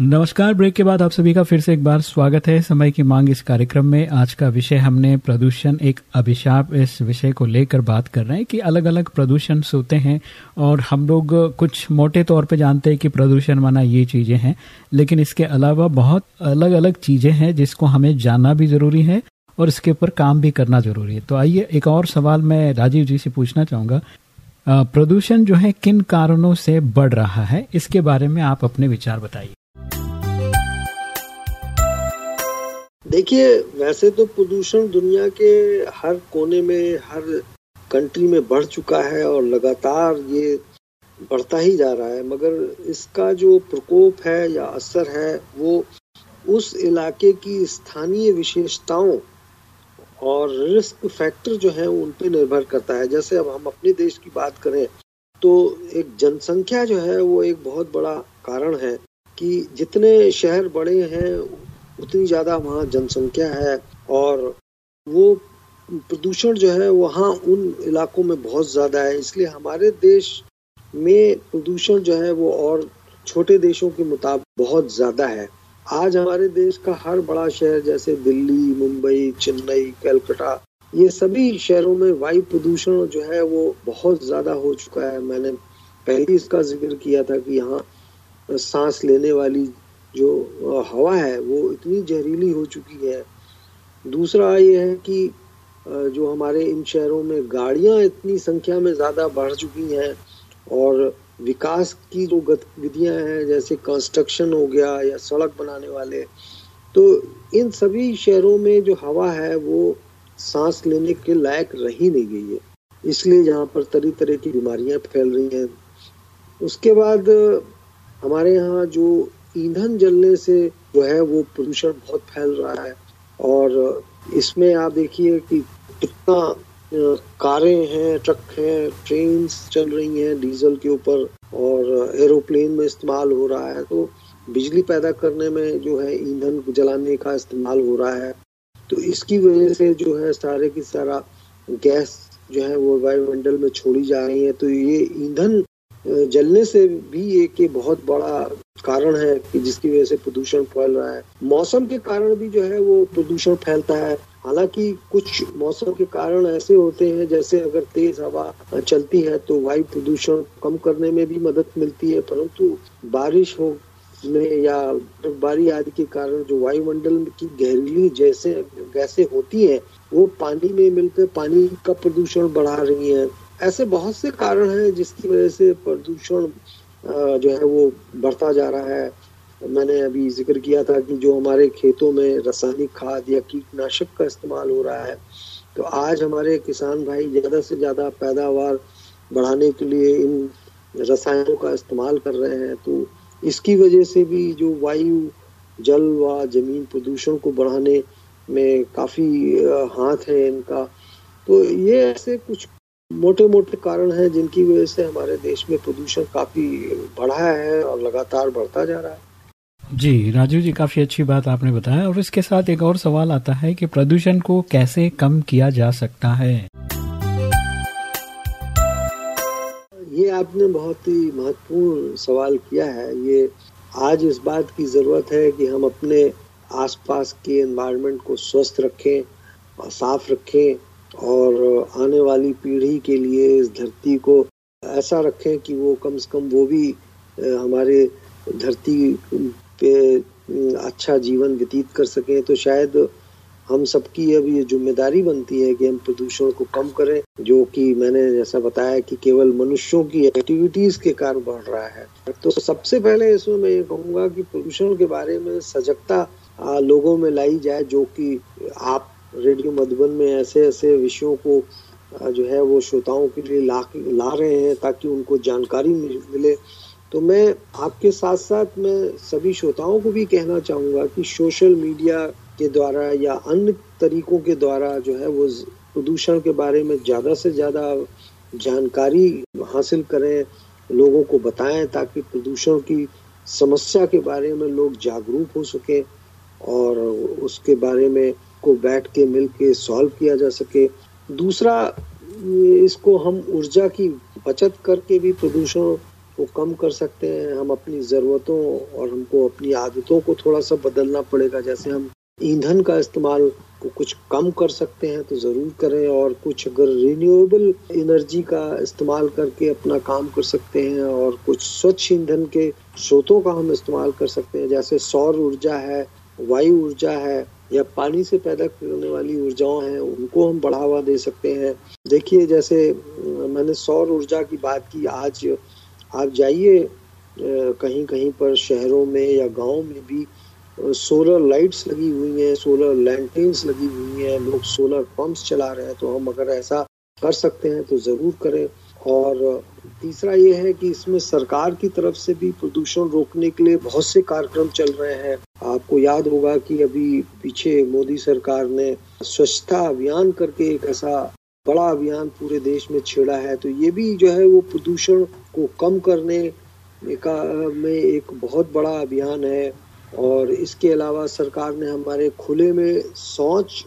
नमस्कार, ब्रेक के बाद आप सभी का फिर से एक बार स्वागत है। समय की मांग इस कार्यक्रम में। आज का विषय हमने प्रदूषण, एक अभिशाप, इस विषय को लेकर बात कर रहे हैं कि अलग अलग प्रदूषण होते हैं और हम लोग कुछ मोटे तौर पे जानते हैं कि प्रदूषण माना ये चीज़ें हैं, लेकिन इसके अलावा बहुत अलग अलग चीज़ें हैं जिसको हमें जानना भी ज़रूरी है और इसके ऊपर काम भी करना ज़रूरी है। तो आइए एक और सवाल मैं राजीव जी से पूछना चाहूँगा। प्रदूषण जो है किन कारणों से बढ़ रहा है? इसके बारे में आप अपने विचार बताइए। देखिए, वैसे तो प्रदूषण दुनिया के हर कोने में, हर कंट्री में बढ़ चुका है और लगातार ये बढ़ता ही जा रहा है। मगर इसका जो प्रकोप है या असर है, वो उस इलाके की स्थानीय विशेषताओं और रिस्क फैक्टर जो है, उन पर निर्भर करता है। जैसे अब हम अपने देश की बात करें तो एक जनसंख्या जो है, वो एक बहुत बड़ा कारण है कि जितने शहर बड़े हैं उतनी ज़्यादा वहाँ जनसंख्या है और वो प्रदूषण जो है वहाँ उन इलाकों में बहुत ज़्यादा है। इसलिए हमारे देश में प्रदूषण जो है वो और छोटे देशों के मुताबिक बहुत ज़्यादा है। आज हमारे देश का हर बड़ा शहर जैसे दिल्ली, मुंबई, चेन्नई, कलकत्ता, ये सभी शहरों में वायु प्रदूषण जो है वो बहुत ज़्यादा हो चुका है। मैंने पहले इसका ज़िक्र किया था कि यहाँ सांस लेने वाली जो हवा है, वो इतनी जहरीली हो चुकी है। दूसरा ये है कि जो हमारे इन शहरों में गाड़ियाँ इतनी संख्या में ज़्यादा बढ़ चुकी हैं और विकास की जो गतिविधियाँ हैं, जैसे कंस्ट्रक्शन हो गया या सड़क बनाने वाले तो इन सभी शहरों में जो हवा है, वो सांस लेने के लायक रही नहीं गई है। इसलिए यहाँ पर तरह तरह की बीमारियाँ फैल रही हैं। उसके बाद हमारे यहाँ जो ईंधन जलने से जो है वो प्रदूषण बहुत फैल रहा है। और इसमें आप देखिए कि कितना कारें हैं, ट्रक हैं ट्रेन चल रही हैं डीजल के ऊपर और एरोप्लेन में इस्तेमाल हो रहा है। तो बिजली पैदा करने में जो है ईंधन जलाने का इस्तेमाल हो रहा है। तो इसकी वजह से जो है सारे की सारा गैस जो है वो वायुमंडल में छोड़ी जा रही है। तो ये ईंधन जलने से भी एक ये बहुत बड़ा कारण है कि जिसकी वजह से प्रदूषण फैल रहा है। मौसम के कारण भी जो है वो प्रदूषण फैलता है। हालाँकि कुछ मौसम के कारण ऐसे होते हैं, जैसे अगर तेज हवा चलती है तो वायु प्रदूषण कम करने में भी मदद मिलती है, परंतु बारिश हो में या बर्फबारी आदि के कारण जो वायुमंडल की गहरीली जैसे, गैसे होती हैं, वो पानी में मिलकर पानी का प्रदूषण बढ़ा रही हैं। ऐसे बहुत से कारण हैं जिसकी वजह से प्रदूषण जो है वो बढ़ता जा रहा है। मैंने अभी ज़िक्र किया था कि जो हमारे खेतों में रासायनिक खाद या कीटनाशक का इस्तेमाल हो रहा है तो आज हमारे किसान भाई ज़्यादा से ज़्यादा पैदावार बढ़ाने के लिए इन रसायनों का इस्तेमाल कर रहे हैं। तो इसकी वजह से भी जो वायु, जल व ज़मीन प्रदूषण को बढ़ाने में काफ़ी हाथ है इनका। तो ये ऐसे कुछ मोटे मोटे कारण हैं जिनकी वजह से हमारे देश में प्रदूषण काफ़ी बढ़ा है और लगातार बढ़ता जा रहा है। जी राजू जी काफ़ी अच्छी बात आपने बताया और इसके साथ एक और सवाल आता है कि प्रदूषण को कैसे कम किया जा सकता है? ये आपने बहुत ही महत्वपूर्ण सवाल किया है। ये आज इस बात की ज़रूरत है कि हम अपने आसपास के एनवायरनमेंट को स्वस्थ रखें और साफ़ रखें। और आने वाली पीढ़ी के लिए इस धरती को ऐसा रखें कि वो कम से कम वो भी हमारे धरती पे अच्छा जीवन व्यतीत कर सकें। तो शायद हम सबकी अब ये ज़िम्मेदारी बनती है कि हम प्रदूषण को कम करें, जो कि मैंने जैसा बताया कि केवल मनुष्यों की एक्टिविटीज़ के कारण बढ़ रहा है। तो सबसे पहले इसमें मैं ये कहूँगा कि प्रदूषण के बारे में सजगता लोगों में लाई जाए, जो कि आप रेडियो मधुबन में ऐसे ऐसे विषयों को जो है वो श्रोताओं के लिए ला ला रहे हैं ताकि उनको जानकारी मिले। तो मैं आपके साथ साथ मैं सभी श्रोताओं को भी कहना चाहूँगा कि सोशल मीडिया के द्वारा या अन्य तरीकों के द्वारा जो है वो प्रदूषण के बारे में ज़्यादा से ज़्यादा जानकारी हासिल करें, लोगों को बताएँ ताकि प्रदूषण की समस्या के बारे में लोग जागरूक हो सके और उसके बारे में को बैठ के मिल के सॉल्व किया जा सके। दूसरा, इसको हम ऊर्जा की बचत करके भी प्रदूषण को कम कर सकते हैं। हम अपनी ज़रूरतों और हमको अपनी आदतों को थोड़ा सा बदलना पड़ेगा। जैसे हम ईंधन का इस्तेमाल को कुछ कम कर सकते हैं तो ज़रूर करें। और कुछ अगर रिन्यूएबल एनर्जी का इस्तेमाल करके अपना काम कर सकते हैं और कुछ स्वच्छ ईंधन के स्रोतों का हम इस्तेमाल कर सकते हैं। जैसे सौर ऊर्जा है, वायु ऊर्जा है या पानी से पैदा करने वाली ऊर्जाओं हैं, उनको हम बढ़ावा दे सकते हैं। देखिए, जैसे मैंने सौर ऊर्जा की बात की, आज आप जाइए कहीं कहीं पर शहरों में या गाँव में भी सोलर लाइट्स लगी हुई हैं, सोलर लैंटेन्स लगी हुई हैं, लोग सोलर पंप्स चला रहे हैं तो हम अगर ऐसा कर सकते हैं तो ज़रूर करें। और तीसरा ये है कि इसमें सरकार की तरफ़ से भी प्रदूषण रोकने के लिए बहुत से कार्यक्रम चल रहे हैं। आपको याद होगा कि अभी पीछे मोदी सरकार ने स्वच्छता अभियान करके एक ऐसा बड़ा अभियान पूरे देश में छेड़ा है। तो ये भी जो है वो प्रदूषण को कम करने का में एक बहुत बड़ा अभियान है। और इसके अलावा सरकार ने हमारे खुले में शौच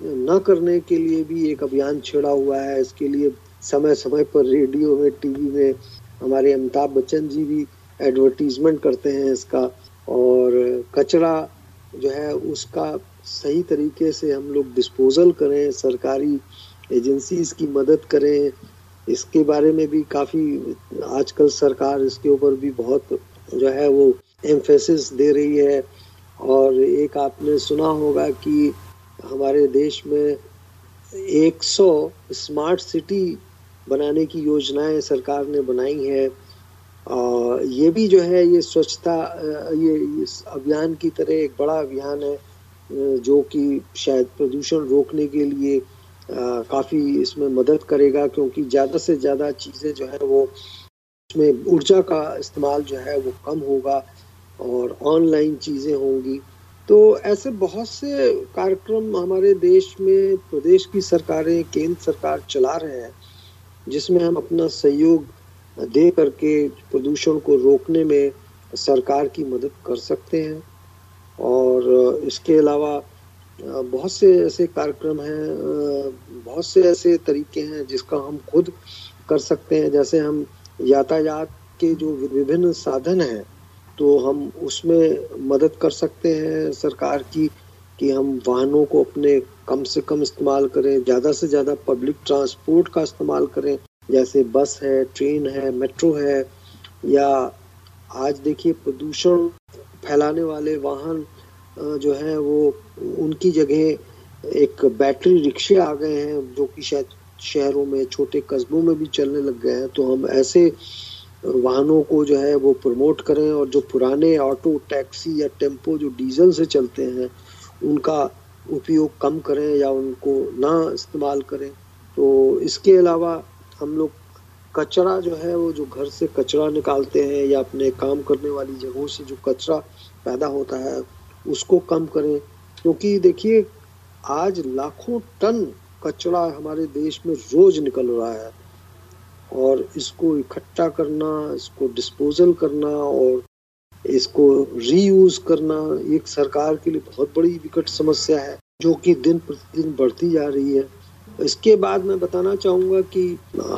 न करने के लिए भी एक अभियान छेड़ा हुआ है। इसके लिए समय समय पर रेडियो में, टीवी में हमारे अमिताभ बच्चन जी भी एडवर्टीजमेंट करते हैं इसका। और कचरा जो है, उसका सही तरीके से हम लोग डिस्पोजल करें, सरकारी एजेंसीज की मदद करें। इसके बारे में भी काफ़ी, आजकल सरकार इसके ऊपर भी बहुत जो है, वो एम्फेसिस दे रही है। और एक आपने सुना होगा कि हमारे देश में 100 स्मार्ट सिटी बनाने की योजनाएँ सरकार ने बनाई है। और ये भी जो है, ये स्वच्छता ये, इस अभियान की तरह एक बड़ा अभियान है जो कि शायद प्रदूषण रोकने के लिए काफ़ी इसमें मदद करेगा, क्योंकि ज़्यादा से ज़्यादा चीज़ें जो है वो उसमें ऊर्जा का इस्तेमाल जो है वो कम होगा और ऑनलाइन चीज़ें होंगी। तो ऐसे बहुत से कार्यक्रम हमारे देश में, प्रदेश की सरकारें, केंद्र सरकार चला रहे हैं। जिसमें हम अपना सहयोग दे करके प्रदूषण को रोकने में सरकार की मदद कर सकते हैं। और इसके अलावा बहुत से ऐसे कार्यक्रम हैं बहुत से ऐसे तरीके हैं जिसका हम खुद कर सकते हैं। जैसे हम यातायात के जो विभिन्न साधन हैं तो हम उसमें मदद कर सकते हैं सरकार की कि हम वाहनों को अपने कम से कम इस्तेमाल करें, ज़्यादा से ज़्यादा पब्लिक ट्रांसपोर्ट का इस्तेमाल करें, जैसे बस है ट्रेन है मेट्रो है, या आज देखिए प्रदूषण फैलाने वाले वाहन जो है वो उनकी जगह एक बैटरी रिक्शे आ गए हैं, जो कि शायद शहरों में, छोटे कस्बों में भी चलने लग गए हैं। तो हम ऐसे वाहनों को जो है वो प्रमोट करें और जो पुराने ऑटो टैक्सी या टेंपो जो डीजल से चलते हैं उनका उपयोग कम करें या उनको ना इस्तेमाल करें। तो इसके अलावा हम लोग कचरा जो है, वो जो घर से कचरा निकालते हैं या अपने काम करने वाली जगहों से जो कचरा पैदा होता है, उसको कम करें। क्योंकि देखिए, आज लाखों टन कचरा हमारे देश में रोज निकल रहा है। और इसको इकट्ठा करना, इसको डिस्पोजल करना और इसको रीयूज करना एक सरकार के लिए बहुत बड़ी विकट समस्या है, जो कि दिन प्रतिदिन बढ़ती जा रही है। इसके बाद मैं बताना चाहूँगा कि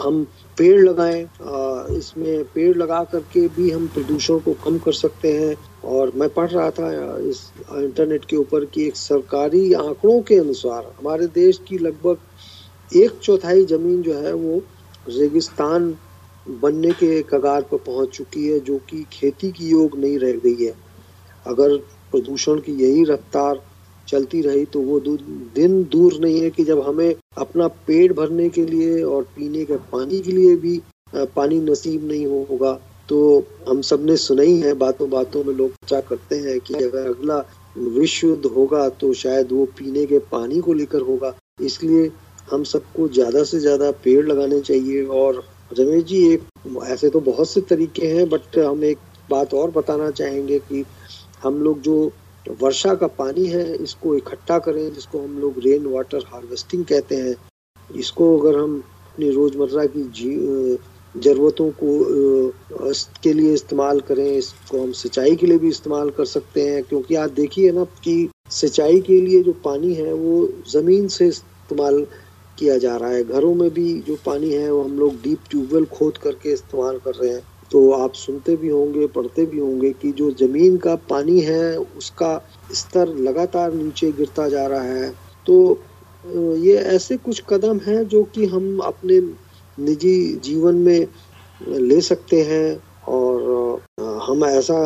हम पेड़ लगाएँ इसमें पेड़ लगा करके भी हम प्रदूषण को कम कर सकते हैं। और मैं पढ़ रहा था इस इंटरनेट के ऊपर कि एक सरकारी आंकड़ों के अनुसार हमारे देश की लगभग एक चौथाई ज़मीन जो है वो रेगिस्तान बनने के कगार पर पहुँच चुकी है, जो कि खेती की योग नहीं रह गई है। अगर प्रदूषण की यही रफ्तार चलती रही तो वो दिन दूर नहीं है कि जब हमें अपना पेट भरने के लिए और पीने के पानी के लिए भी पानी नसीब नहीं होगा। तो हम सबने सुना ही है बातों बातों में लोग चर्चा करते हैं कि अगर अगला विश्व युद्ध होगा तो शायद वो पीने के पानी को लेकर होगा। इसलिए हम सबको ज़्यादा से ज़्यादा पेड़ लगाने चाहिए और रमेश जी, एक ऐसे तो बहुत से तरीके हैं बट हम एक बात और बताना चाहेंगे कि हम लोग जो वर्षा का पानी है, इसको इकट्ठा करें, जिसको हम लोग रेन वाटर हार्वेस्टिंग कहते हैं। इसको अगर हम अपनी रोज़मर्रा की जी ज़रूरतों को के लिए इस्तेमाल करें, इसको हम सिंचाई के लिए भी इस्तेमाल कर सकते हैं, क्योंकि आप देखिए ना कि सिंचाई के लिए जो पानी है, वो ज़मीन से इस्तेमाल किया जा रहा है। घरों में भी जो पानी है, वो हम लोग डीप ट्यूबवेल खोद करके इस्तेमाल कर रहे हैं। तो आप सुनते भी होंगे, पढ़ते भी होंगे कि जो ज़मीन का पानी है, उसका स्तर लगातार नीचे गिरता जा रहा है। तो ये ऐसे कुछ कदम हैं जो कि हम अपने निजी जीवन में ले सकते हैं और हम ऐसा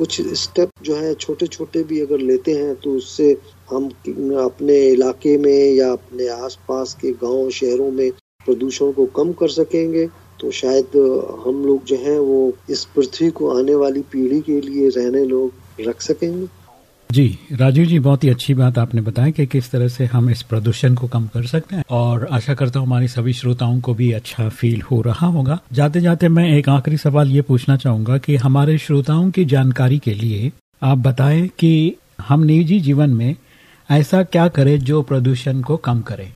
कुछ स्टेप जो है छोटे छोटे भी अगर लेते हैं तो उससे हम अपने इलाके में या अपने आसपास के गाँव, शहरों में प्रदूषण को कम कर सकेंगे। तो शायद हम लोग जो हैं, वो इस पृथ्वी को आने वाली पीढ़ी के लिए रहने लोग रख सकेंगे। जी, राजीव जी, बहुत ही अच्छी बात आपने बताया कि किस तरह से हम इस प्रदूषण को कम कर सकते हैं। और आशा करता हूँ हमारे सभी श्रोताओं को भी अच्छा फील हो रहा होगा। जाते जाते मैं एक आखिरी सवाल ये पूछना चाहूँगा कि हमारे श्रोताओं की जानकारी के लिए आप बताएँ कि हम निजी जीवन में ऐसा क्या करें जो प्रदूषण को कम करे।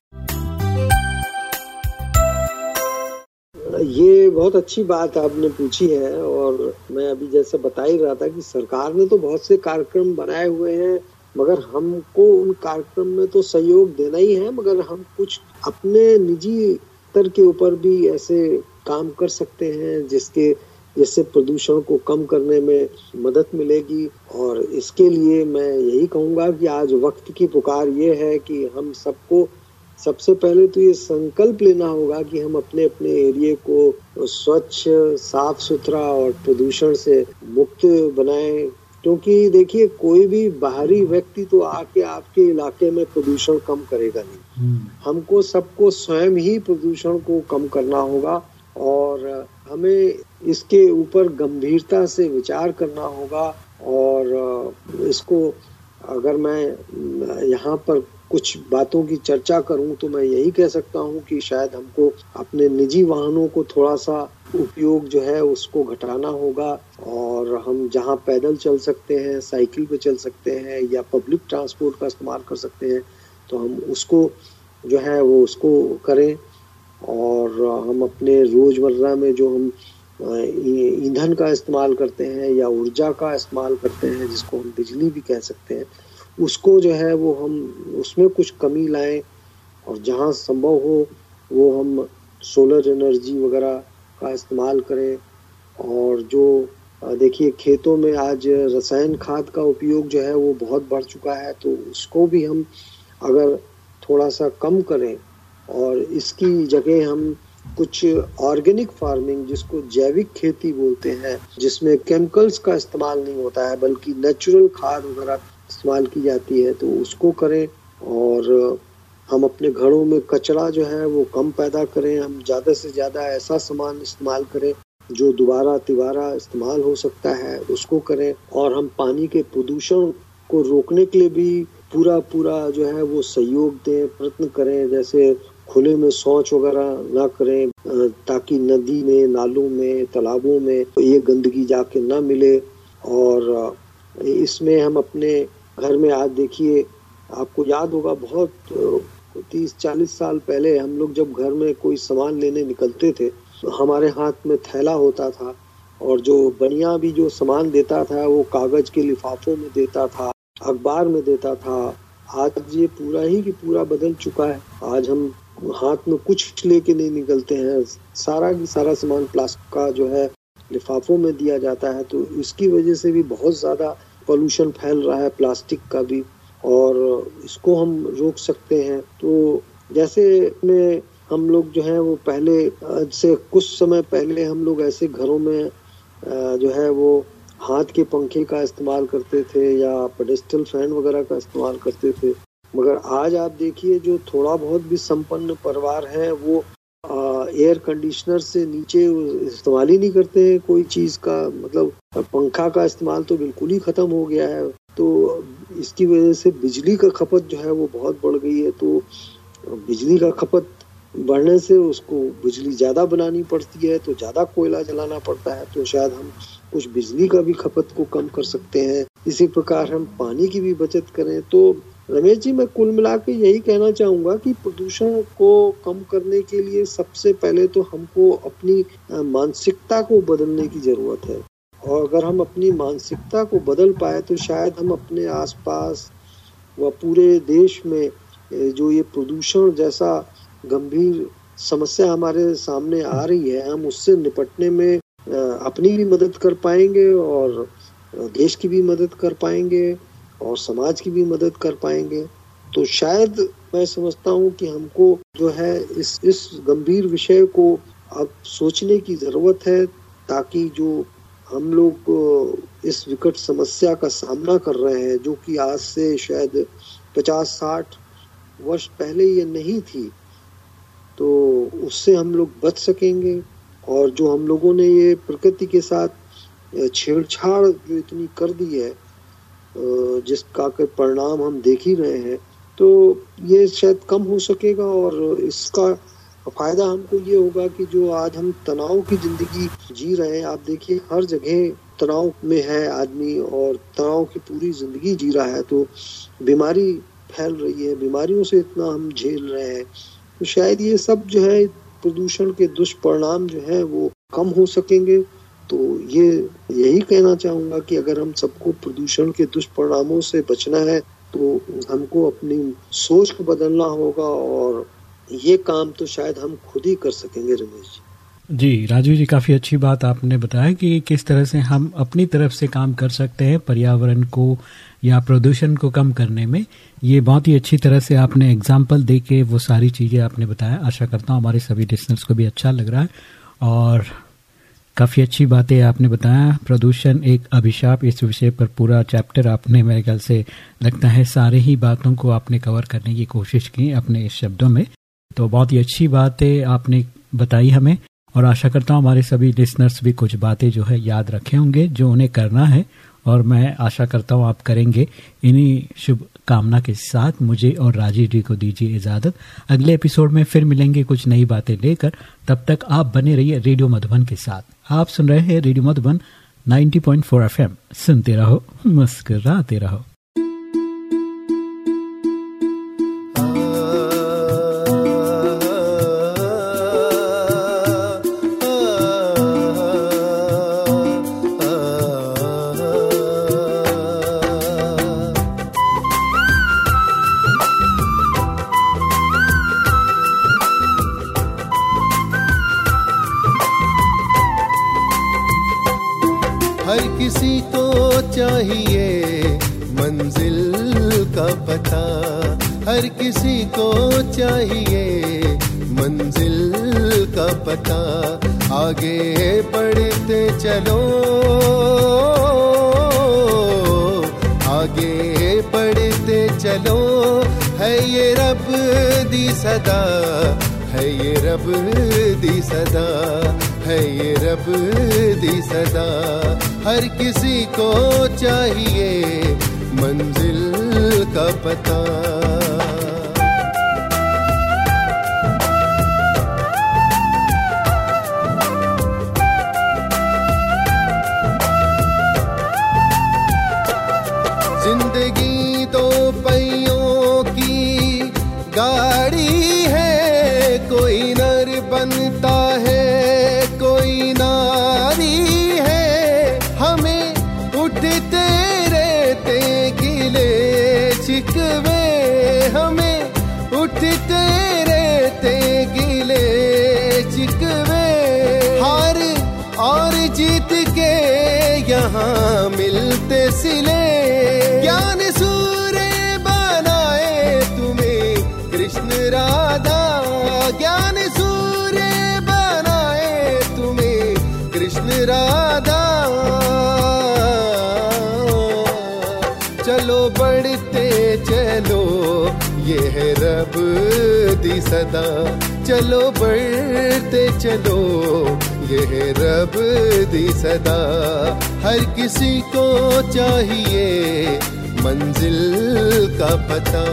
ये बहुत अच्छी बात आपने पूछी है और मैं अभी जैसे बता ही रहा था कि सरकार ने तो बहुत से कार्यक्रम बनाए हुए हैं, मगर हमको उन कार्यक्रम में तो सहयोग देना ही है, मगर हम कुछ अपने निजी स्तर के ऊपर भी ऐसे काम कर सकते हैं जिसके, जिससे प्रदूषण को कम करने में मदद मिलेगी। और इसके लिए मैं यही कहूँगा कि आज वक्त की पुकार ये है कि हम सबको सबसे पहले तो ये संकल्प लेना होगा कि हम अपने अपने एरिए को स्वच्छ साफ़ सुथरा और प्रदूषण से मुक्त बनाएँ क्योंकि देखिए कोई भी बाहरी व्यक्ति तो आके आपके इलाके में प्रदूषण कम करेगा नहीं हम्म। हमको सबको स्वयं ही प्रदूषण को कम करना होगा और हमें इसके ऊपर गंभीरता से विचार करना होगा और इसको अगर मैं यहाँ पर कुछ बातों की चर्चा करूँ तो मैं यही कह सकता हूँ कि शायद हमको अपने निजी वाहनों को थोड़ा सा उपयोग जो है उसको घटाना होगा और हम जहाँ पैदल चल सकते हैं, साइकिल पे चल सकते हैं या पब्लिक ट्रांसपोर्ट का इस्तेमाल कर सकते हैं तो हम उसको जो है वो उसको करें और हम अपने रोज़मर्रा में जो हम ईंधन का इस्तेमाल करते हैं या ऊर्जा का इस्तेमाल करते हैं, जिसको हम बिजली भी कह सकते हैं उसको जो है वो हम उसमें कुछ कमी लाएँ और जहाँ संभव हो वो हम सोलर एनर्जी वगैरह का इस्तेमाल करें। और जो देखिए, खेतों में आज रसायन खाद का उपयोग जो है वो बहुत बढ़ चुका है तो उसको भी हम अगर थोड़ा सा कम करें और इसकी जगह हम कुछ ऑर्गेनिक फ़ार्मिंग जिसको जैविक खेती बोलते हैं, जिसमें केमिकल्स का इस्तेमाल नहीं होता है, बल्कि नेचुरल खाद वगैरह इस्तेमाल की जाती है तो उसको करें और हम अपने घरों में कचरा जो है वो कम पैदा करें। हम ज़्यादा से ज़्यादा ऐसा सामान इस्तेमाल करें जो दोबारा तिबारा इस्तेमाल हो सकता है, उसको करें और हम पानी के प्रदूषण को रोकने के लिए भी पूरा पूरा जो है वो सहयोग दें, प्रयत्न करें, जैसे खुले में शौच वगैरह ना करें ताकि नदी में, नालों में, तालाबों में ये गंदगी जाके ना मिले और इसमें हम अपने घर में आज देखिए, आपको याद होगा, बहुत तीस, चालीस साल पहले हम लोग जब घर में कोई सामान लेने निकलते थे तो हमारे हाथ में थैला होता था और जो बनिया भी जो सामान देता था, वो कागज़ के लिफाफों में देता था, अखबार में देता था। आज ये पूरा ही की पूरा बदल चुका है। आज हम हाथ में कुछ लेके नहीं निकलते हैं। सारा की सारा सामान प्लास्टिक का जो है, लिफाफों में दिया जाता है तो इसकी वजह से भी बहुत ज़्यादा पोल्यूशन फैल रहा है प्लास्टिक का भी, और इसको हम रोक सकते हैं। तो जैसे में हम लोग जो है, वो पहले से कुछ समय पहले हम लोग ऐसे घरों में जो है, वो हाथ के पंखे का इस्तेमाल करते थे या पेडेस्टल फ़ैन वगैरह का इस्तेमाल करते थे। मगर आज आप देखिए, जो थोड़ा बहुत भी संपन्न परिवार है, वो एयर कंडीशनर से नीचे इस्तेमाल ही नहीं करते हैं कोई चीज़ का। मतलब पंखा का इस्तेमाल तो बिल्कुल ही ख़त्म हो गया है। तो इसकी वजह से बिजली का खपत जो है वो बहुत बढ़ गई है। तो बिजली का खपत बढ़ने से उसको बिजली ज़्यादा बनानी पड़ती है तो ज़्यादा कोयला जलाना पड़ता है। तो शायद हम कुछ बिजली का भी खपत को कम कर सकते हैं। इसी प्रकार हम पानी की भी बचत करें। तो रमेश जी, मैं कुल मिला के यही कहना चाहूँगा कि प्रदूषण को कम करने के लिए सबसे पहले तो हमको अपनी मानसिकता को बदलने की ज़रूरत है। और अगर हम अपनी मानसिकता को बदल पाए तो शायद हम अपने आसपास व पूरे देश में जो ये प्रदूषण जैसा गंभीर समस्या हमारे सामने आ रही है, हम उससे निपटने में अपनी भी मदद कर पाएँगे और देश की भी मदद कर पाएँगे। और समाज की भी मदद कर पाएँगे। तो शायद मैं समझता हूँ कि हमको जो है इस इस गंभीर विषय को अब सोचने की ज़रूरत है ताकि जो हम लोग इस विकट समस्या का सामना कर रहे हैं, जो कि आज से शायद पचास, साठ वर्ष पहले ये नहीं थी तो उससे हम लोग बच सकेंगे और जो हम लोगों ने ये प्रकृति के साथ छेड़छाड़ जो इतनी कर दी है जिसका के परिणाम हम देख ही रहे हैं तो ये शायद कम हो सकेगा और इसका फ़ायदा हमको ये होगा कि जो आज हम तनाव की ज़िंदगी जी रहे हैं, आप देखिए हर जगह तनाव में है आदमी और तनाव की पूरी ज़िंदगी जी रहा है तो बीमारी फैल रही है, बीमारियों से इतना हम झेल रहे हैं तो शायद ये सब जो है प्रदूषण के दुष्परिणाम जो है वो कम हो सकेंगे तो ये यही कहना चाहूँगा कि अगर हम सबको प्रदूषण के दुष्परिणामों से बचना है तो हमको अपनी सोच को बदलना होगा और ये काम तो शायद हम खुद ही कर सकेंगे, रमेश जी। जी, राजू जी, काफ़ी अच्छी बात आपने बताया कि किस तरह से हम अपनी तरफ़ से काम कर सकते हैं पर्यावरण को या प्रदूषण को कम करने में। ये बहुत ही अच्छी तरह से आपने एग्ज़ाम्पल दे के वो सारी चीज़ें आपने बताया। आशा करता हूँ हमारे सभी लिसनर्स को भी अच्छा लग रहा है और काफ़ी अच्छी बातें आपने बताया। प्रदूषण एक अभिशाप, इस विषय पर पूरा चैप्टर आपने मेरे ख्याल से लगता है सारे ही बातों को आपने कवर करने की कोशिश की अपने इस शब्दों में। तो बहुत ही अच्छी बातें आपने बताई हमें और आशा करता हूँ हमारे सभी लिसनर्स भी कुछ बातें जो है याद रखे होंगे, जो उन्हें करना है और मैं आशा करता हूँ आप करेंगे। इन्हीं शुभ कामना के साथ मुझे और राजीव जी को दीजिए इजाज़त। अगले एपिसोड में फिर मिलेंगे कुछ नई बातें लेकर। तब तक आप बने रहिए रेडियो मधुबन के साथ। आप सुन रहे हैं रेडियो मधुबन 90.4 एफएम। सुनते रहो, मुस्कुराते रहो। दी सदा। चलो बढ़ते चलो, यह रब दी सदा। हर किसी को चाहिए मंजिल का पता।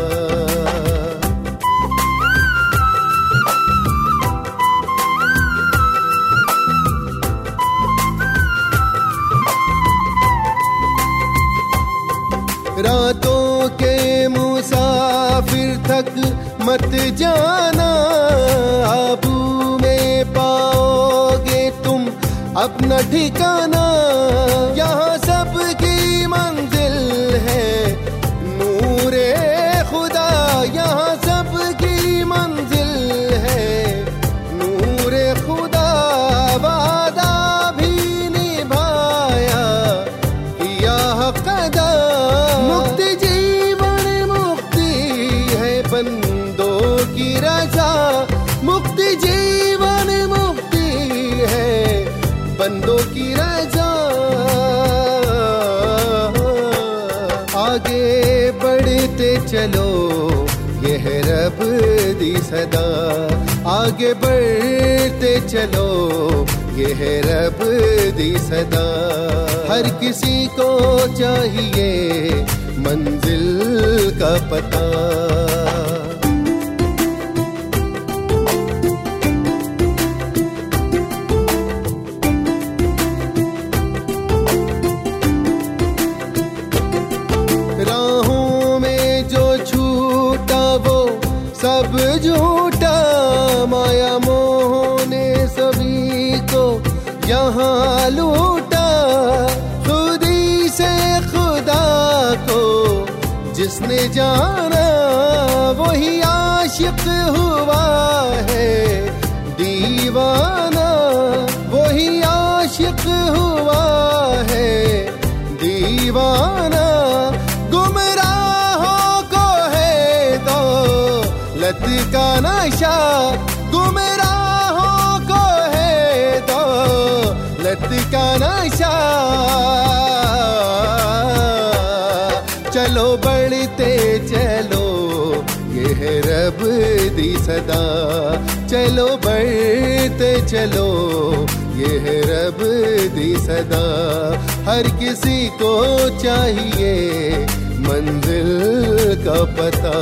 जाना आबू में पाओगे तुम अपना ठिकाना। आगे बढ़ते चलो। यह रब दी सदा। आगे बढ़ते चलो। यह रब दी सदा। हर किसी को चाहिए मंजिल का पता। सदा। चलो बढ़ते चलो, ये है रब दी सदा। हर किसी को चाहिए मंजिल का पता।